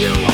you.